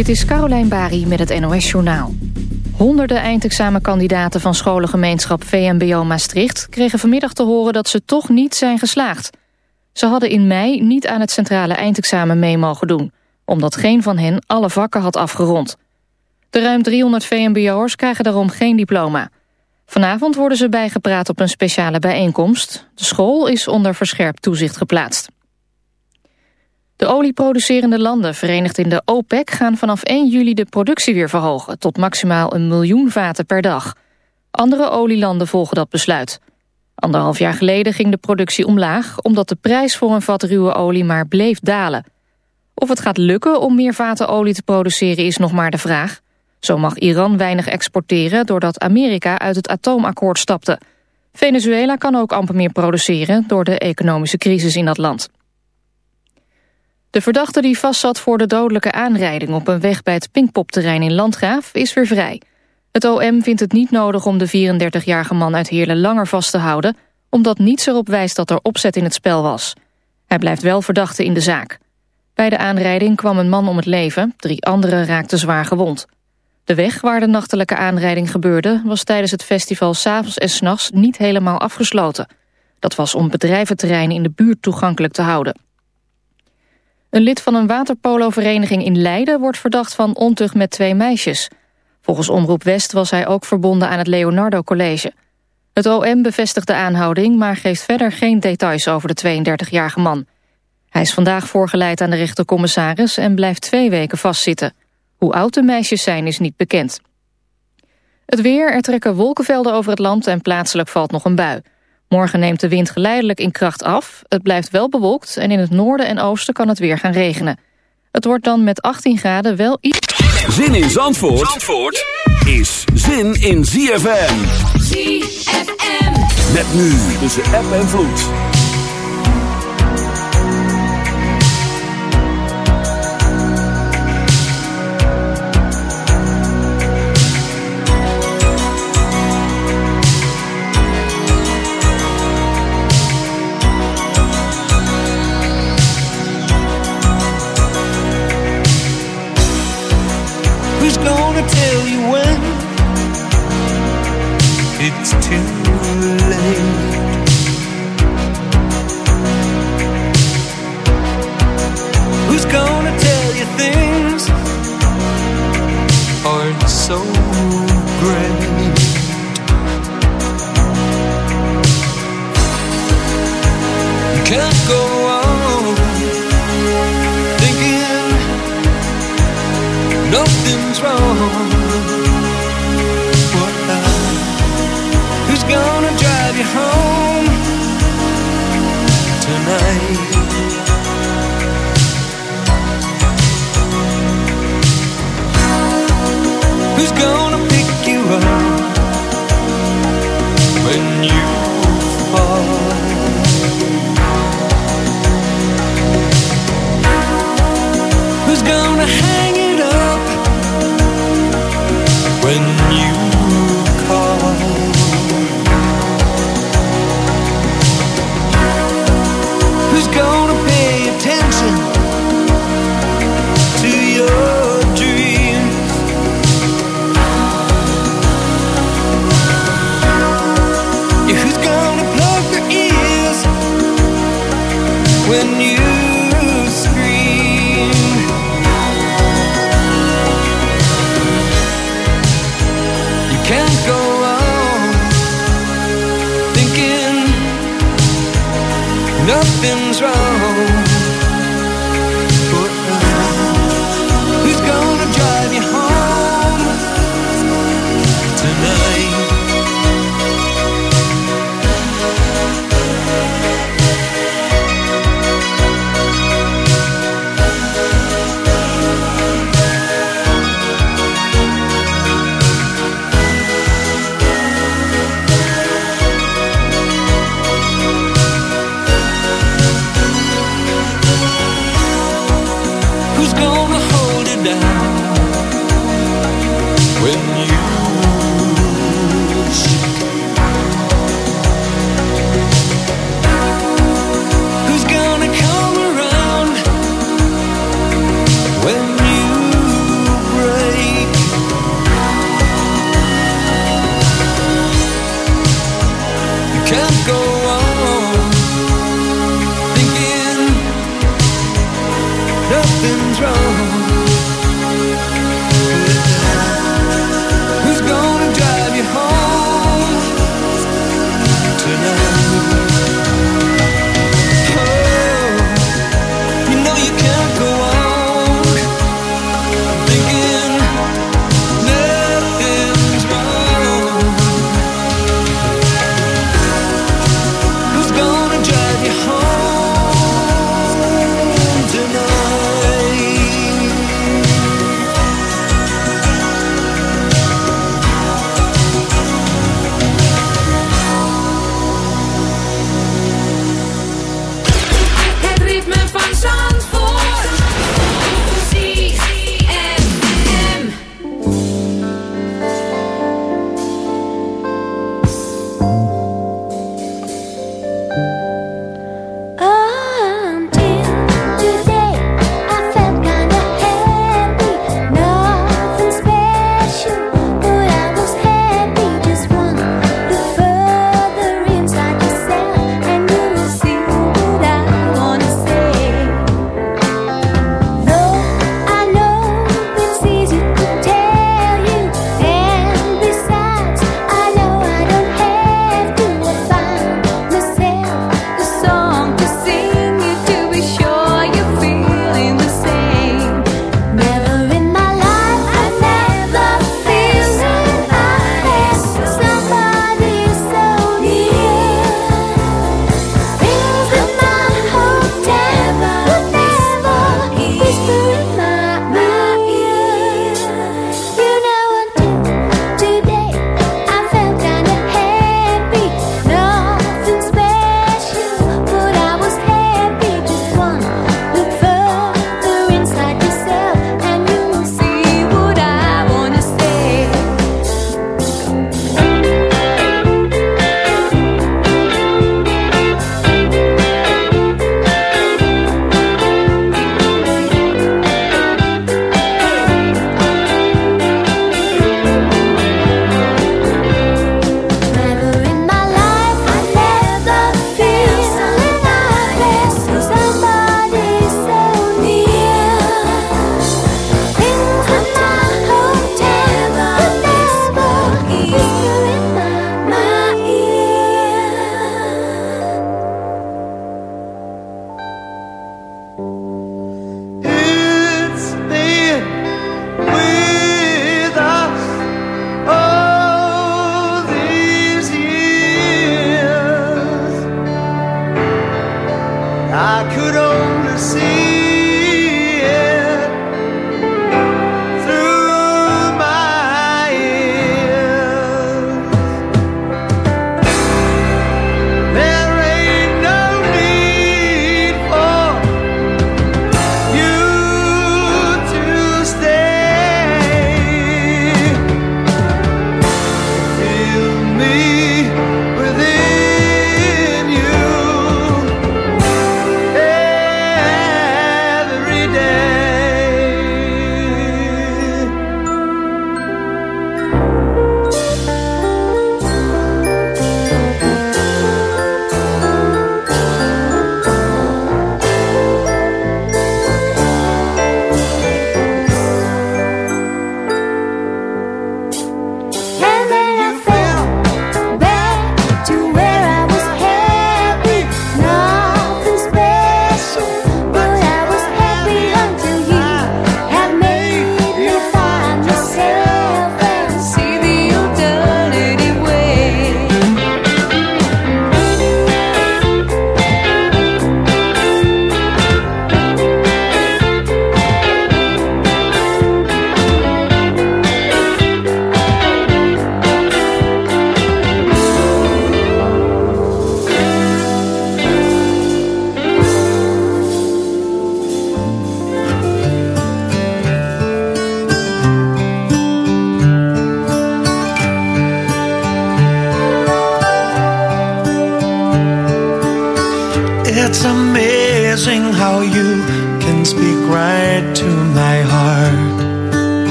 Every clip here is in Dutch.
Dit is Carolijn Bari met het NOS Journaal. Honderden eindexamenkandidaten van scholengemeenschap VMBO Maastricht... kregen vanmiddag te horen dat ze toch niet zijn geslaagd. Ze hadden in mei niet aan het centrale eindexamen mee mogen doen... omdat geen van hen alle vakken had afgerond. De ruim 300 VMBO'ers krijgen daarom geen diploma. Vanavond worden ze bijgepraat op een speciale bijeenkomst. De school is onder verscherpt toezicht geplaatst. De olieproducerende landen verenigd in de OPEC gaan vanaf 1 juli de productie weer verhogen tot maximaal een miljoen vaten per dag. Andere olielanden volgen dat besluit. Anderhalf jaar geleden ging de productie omlaag omdat de prijs voor een vat ruwe olie maar bleef dalen. Of het gaat lukken om meer vaten olie te produceren is nog maar de vraag. Zo mag Iran weinig exporteren doordat Amerika uit het atoomakkoord stapte. Venezuela kan ook amper meer produceren door de economische crisis in dat land. De verdachte die vastzat voor de dodelijke aanrijding op een weg bij het Pinkpopterrein in Landgraaf is weer vrij. Het OM vindt het niet nodig om de 34-jarige man uit Heerlen langer vast te houden, omdat niets erop wijst dat er opzet in het spel was. Hij blijft wel verdachte in de zaak. Bij de aanrijding kwam een man om het leven, drie anderen raakten zwaar gewond. De weg waar de nachtelijke aanrijding gebeurde was tijdens het festival s'avonds en s'nachts niet helemaal afgesloten. Dat was om bedrijventerreinen in de buurt toegankelijk te houden. Een lid van een waterpolovereniging in Leiden wordt verdacht van ontucht met twee meisjes. Volgens Omroep West was hij ook verbonden aan het Leonardo College. Het OM bevestigt de aanhouding, maar geeft verder geen details over de 32-jarige man. Hij is vandaag voorgeleid aan de rechtercommissaris en blijft twee weken vastzitten. Hoe oud de meisjes zijn is niet bekend. Het weer, er trekken wolkenvelden over het land en plaatselijk valt nog een bui. Morgen neemt de wind geleidelijk in kracht af. Het blijft wel bewolkt en in het noorden en oosten kan het weer gaan regenen. Het wordt dan met 18 graden wel iets... Zin in Zandvoort, Zandvoort is zin in ZFM. ZFM. Met nu tussen app en vloed.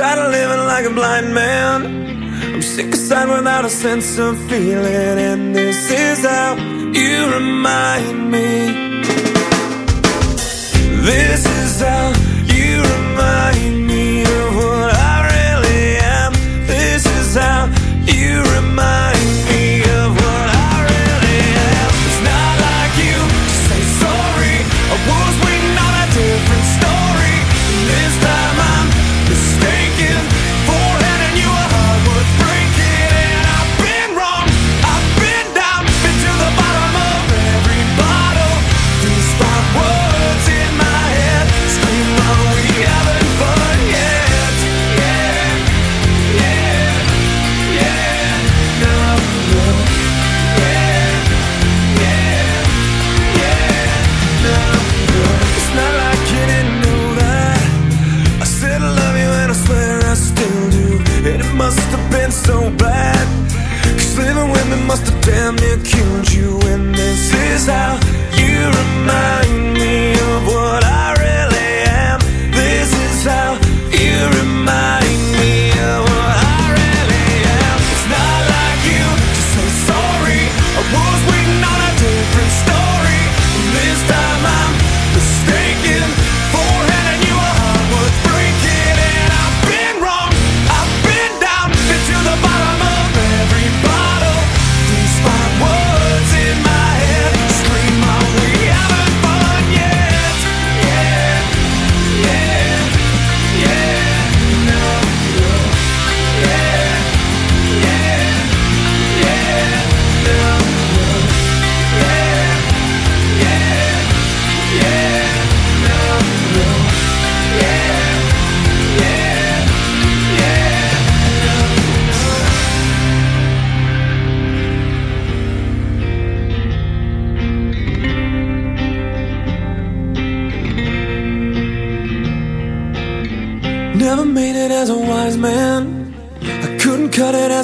tired of living like a blind man. I'm sick aside without a sense of feeling, and this is how you remind me. This is how. damn near killed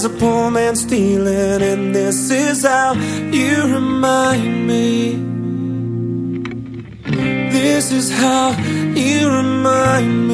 a poor man stealing, and this is how you remind me. This is how you remind me.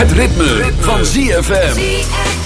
Het ritme, van ZFM.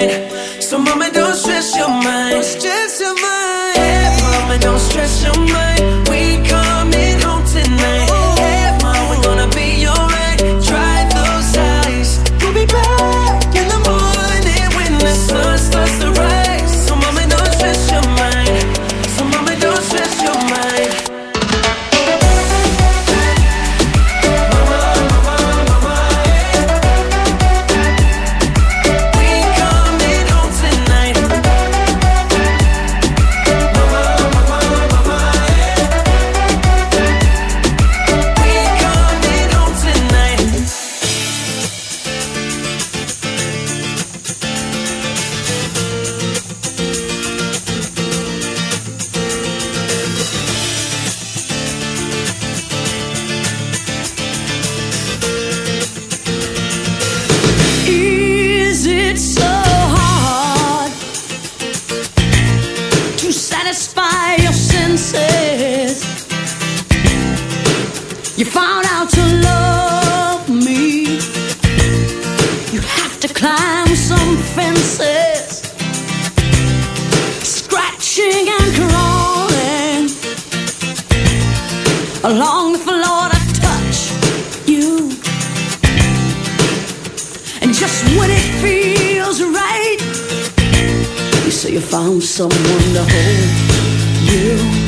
mine. just when it feels right. You say you found someone to hold you.